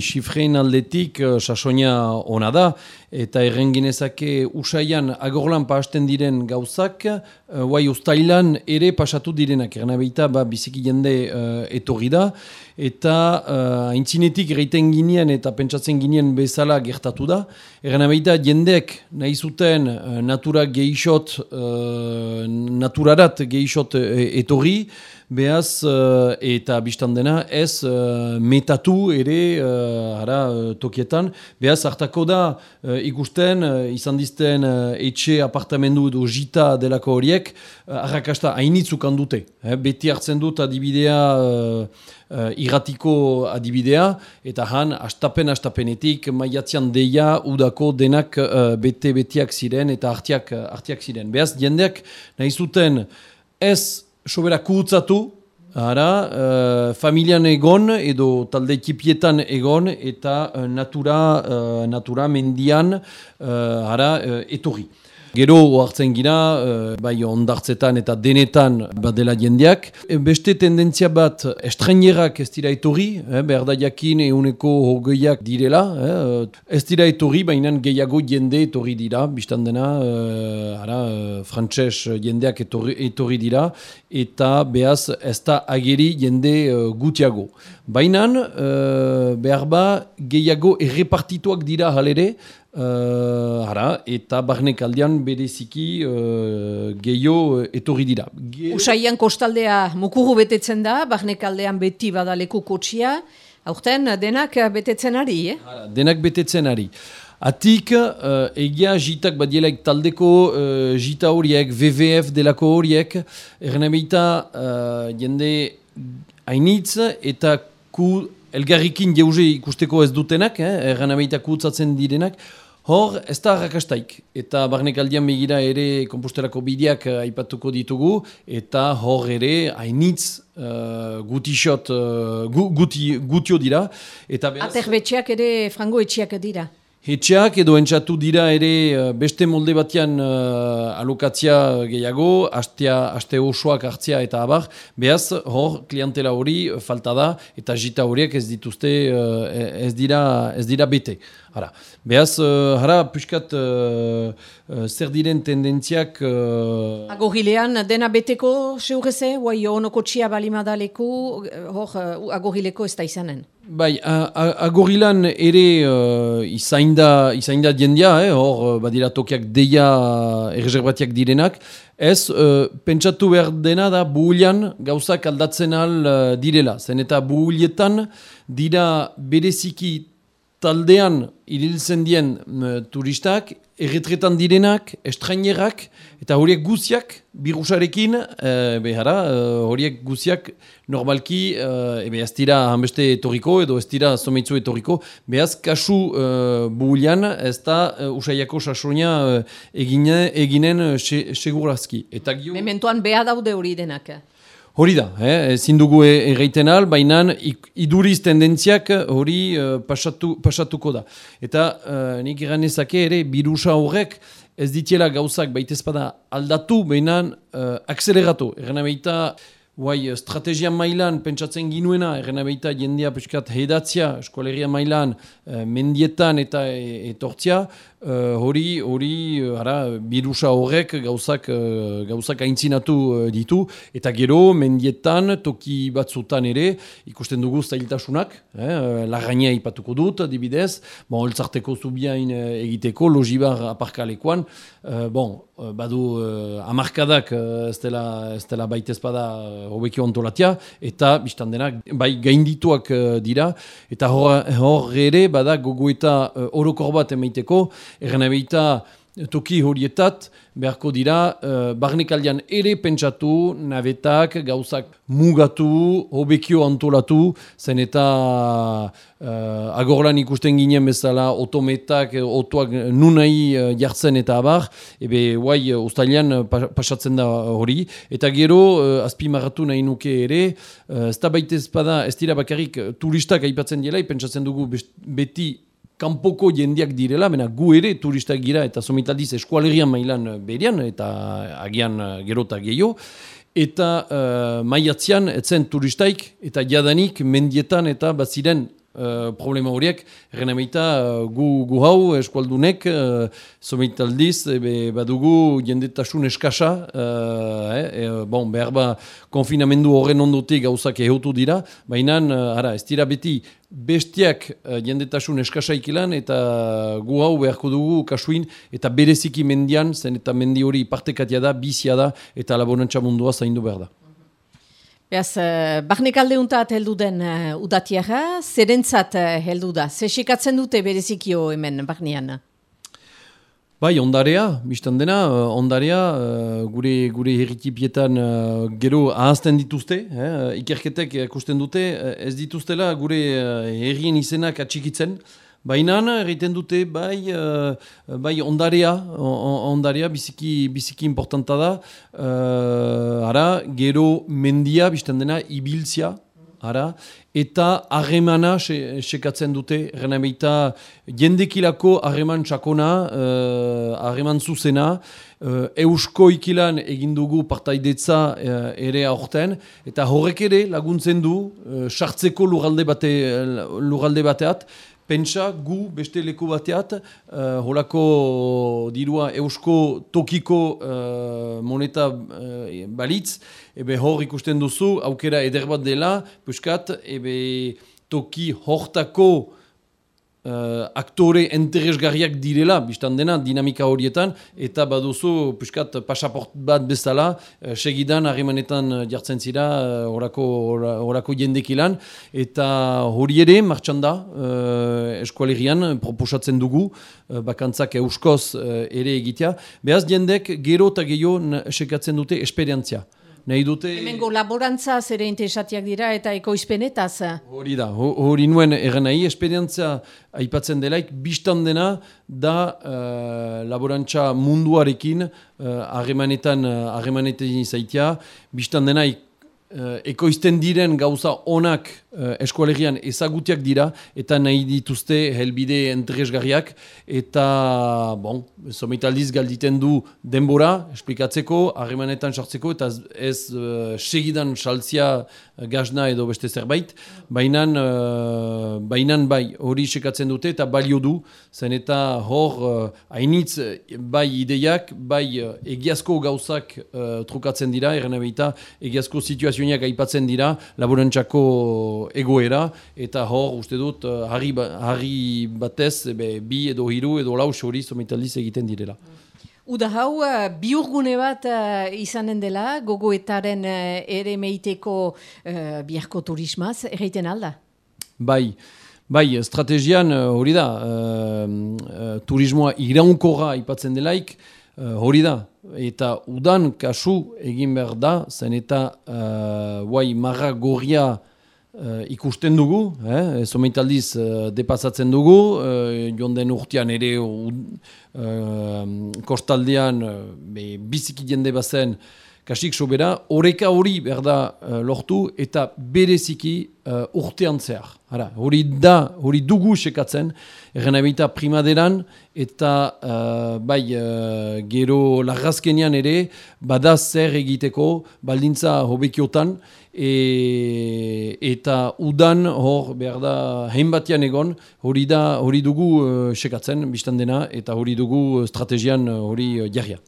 Xifrein aldetik uh, sasonia ona da, eta errenginezake usaian agorlan pasten diren gauzak, uh, guai ustailan ere pasatu direnak, erena behita ba, biziki jende uh, etorri da, eta uh, aintzinetik reiten ginean eta pentsatzen ginean bezala gertatu da, erena behita jendeek nahi zuten uh, natura geixot, uh, naturarat geixot etorri, Beaz, uh, eta biztan dena, ez uh, metatu ere uh, ara, tokietan. Beaz, hartako da ikusten, izan dizten etxe apartamendu edo jita delako horiek, uh, arrakasta hainitzuk handute. Eh, beti hartzen dut adibidea, uh, irratiko adibidea, eta han, astapen-astapenetik, maiatzean deia, udako denak uh, bete-betiak ziren eta artiak, artiak ziren. Beaz, jendeak nahi zuten ez sobera kuhutzatu, Ara, uh, familian egon edo talde ekipietan egon eta uh, natura, uh, natura mendian uh, ara, uh, etorri. Gero hartzen gira, uh, bai ondartzetan eta denetan badela jendeak. E, beste tendentzia bat estrenierak ez dira etorri, eh, behar da jakin euneko hogeiak direla. Eh, ez dira etorri, baina gehiago jende etorri dira, biztan dena, uh, ara, uh, frantses jendeak etorri, etorri dira, eta behaz ez da ageri jende gutiago. Baina uh, behar ba gehiago errepartituak dira halere, Uh, ara, eta barnek aldean bereziki uh, gehiago etorri dira. Ge Usaian kostaldea mukuru betetzen da, barnek aldean beti badaleku kotxia, aurten denak betetzen ari, eh? Ara, denak betetzen ari. Atik, uh, egia jitak badielaik taldeko uh, jita horiek, WWF delako horiek, errenabeita uh, jende hainitz eta ku elgarrikin jauze ikusteko ez dutenak, eh, errenabeita kutsatzen direnak, Hor, ez da rakastaik, eta barnek aldian begira ere komposterako bideak uh, aipatuko ditugu, eta hor ere hainitz uh, gutixot, uh, guti, gutio dira. Eta Aterbetxeak ere frango etxeak dira. Hetxeak edo entzatu dira ere eh, beste molde batean uh, alokatzia gehiago, astea, aste osoak hartzia eta abar, behaz hor klientela hori falta da eta jita horiek ez dituzte uh, ez, dira, ez dira bete. Hara. Behaz, uh, hara, puskat uh, uh, zer diren tendentziak... Uh... Agogilean dena beteko seurreze, guai honoko txia balimadaleko, hor uh, agogileko ez da izanen? Bai, agorilan ere uh, izainda, izainda diendia, eh, hor uh, badira tokiak deia erreserbatiak direnak, ez uh, pentsatu behar dena da buhulian gauzak aldatzen al uh, direla. Zen eta buhulietan dira bereziki taldean iriltzen dien uh, turistak, erretretan direnak, estrainerak, eta horiek guziak, birusarekin, e, behara, e, horiek guziak normalki, e, ebe ez dira hanbeste etoriko, edo ez dira someitzu etoriko, behaz kasu e, buhulian, ez da e, usaiako sasonia e, egine, eginen segurazki. Eta gio... Mementoan beha daude hori denak. Hori da, eh? ezin dugu erreiten al, baina iduriz tendentziak hori uh, pasatu, pasatuko da. Eta uh, nik ezake ere, birusa horrek ez ditiela gauzak baitezpada aldatu, baina uh, akseleratu. Erren Guai, strategia mailan pentsatzen ginuena, errena behita jendea peskat hedatzia, eskoleria mailan, e, mendietan eta e, etortzia, e, hori, hori, ara, birusa horrek gauzak, e, gauzak aintzinatu ditu, eta gero, mendietan, toki batzutan ere, ikusten dugu zailtasunak, eh, lagainea ipatuko dut, dibidez, bon, oltzarteko zubiain egiteko, logibar aparkalekoan, e, bon, badu amarkadak ez dela, ez dela baitezpada hobekio ontolatia, eta biztan denak, bai gaindituak uh, dira, eta hor, hor ere, bada gogoeta uh, orokor bat emaiteko, erren toki horietat, beharko dira, uh, barnekaldian ere pentsatu, navetak, gauzak mugatu, hobekio antolatu, zen eta uh, agorlan ikusten ginen bezala, otometak, otoak nunai uh, jartzen eta abar, ebe, guai, ustalian pasatzen da hori, eta gero, uh, azpimarratu nahi nuke ere, uh, ez da baitez bada, ez dira bakarrik turistak aipatzen dela, pentsatzen dugu beti kanpoko jendiak direla, mena gu ere turistak gira eta somitaldiz eskualerian mailan eh, berian eta agian eh, gerota gehiago. Eta uh, maiatzean etzen turistaik eta jadanik mendietan eta baziren uh, problema horiek, erren uh, gu, gu hau eskualdunek, uh, aldiz, ebe, badugu jendetasun eskasa, eh, bon, behar ba, konfinamendu horren ondotik gauzak ehotu dira, baina, ara, ez dira beti, bestiak jendetasun eskasaikilan eta gu hau beharko dugu kasuin eta bereziki mendian, zen eta mendi hori partekatia da, bizia da eta laborantza mundua zaindu behar da. Beaz, uh, barnek alde untat heldu den uh, udatiara, zerentzat uh, heldu da? Zesikatzen dute berezikio hemen barnean? Bai, ondarea, biztan dena, ondarea, gure, gure herritipietan uh, gero ahazten dituzte, eh? ikerketek ikusten dute, ez dituztela gure uh, herrien izenak atxikitzen, Baina egiten dute bai, uh, bai ondarea, ondarea biziki, biziki importanta da. Uh, ara, gero mendia, bizten dena, ibiltzia. Ara, eta harremana sekatzen dute, gana baita jendekilako harreman txakona, harreman uh, zuzena, uh, eusko ikilan egindugu partaidetza uh, ere aurten, eta horrek ere laguntzen du, sartzeko lurralde, bate, lurralde bateat, pentsa gu beste leku bateat, uh, holako dirua eusko tokiko uh, moneta uh, balitz, ebe hor ikusten duzu, aukera eder bat dela, puskat, ebe toki hortako uh, aktore interesgarriak direla, biztan dena, dinamika horietan, eta baduzu, puskat, pasaport bat bezala, uh, segidan, harremanetan jartzen zira, uh, jendekilan, eta hori ere, martxan da, uh, eskualerian, proposatzen dugu, uh, bakantzak euskoz uh, ere egitea, behaz jendek, gero eta gehiago, sekatzen dute, esperientzia nahi dute... Hemengo laborantza zere interesatiak dira eta ekoizpenetaz. Hori da, hori nuen erren nahi, esperientzia aipatzen delaik, biztan dena da uh, laborantza munduarekin uh, harremanetan uh, izaitia, biztan dena uh, ekoizten diren gauza onak uh, eskualerian ezagutiak dira eta nahi dituzte helbide entresgarriak eta bon, sometaldiz galditen du denbora esplikatzeko, harremanetan sartzeko eta ez uh, segidan saltzia gazna edo beste zerbait bainan, uh, bainan bai hori sekatzen dute eta balio du zen eta hor uh, hainitz bai ideiak bai uh, egiazko gauzak uh, trukatzen dira, erren egiazko situazio situazioak aipatzen dira laborantzako egoera eta hor uste dut eh, harri, ba, harri batez ebe, bi edo hiru edo lau hori sometaldiz egiten direla. Uda hau, uh, biurgune bat uh, izanen dela, gogoetaren uh, ere meiteko uh, biharko turismaz, erreiten alda? Bai, bai, estrategian hori da, uh, turismoa iraunkorra ipatzen delaik, hori da, eta udan kasu egin behar da, zen eta uh, guai marra gorria uh, ikusten dugu, eh? someitaldiz uh, depasatzen dugu, uh, joan urtean ere uh, kostaldean uh, biziki jende bazen kasik sobera, horeka hori berda uh, lortu eta bereziki uh, urtean zehar. hori da, hori dugu sekatzen, erren abita primaderan eta uh, bai uh, gero lagazkenian ere bada zer egiteko baldintza hobekiotan e, eta udan hor behar da hainbatian egon hori da hori dugu uh, sekatzen biztan dena eta hori dugu strategian hori uh, jarria.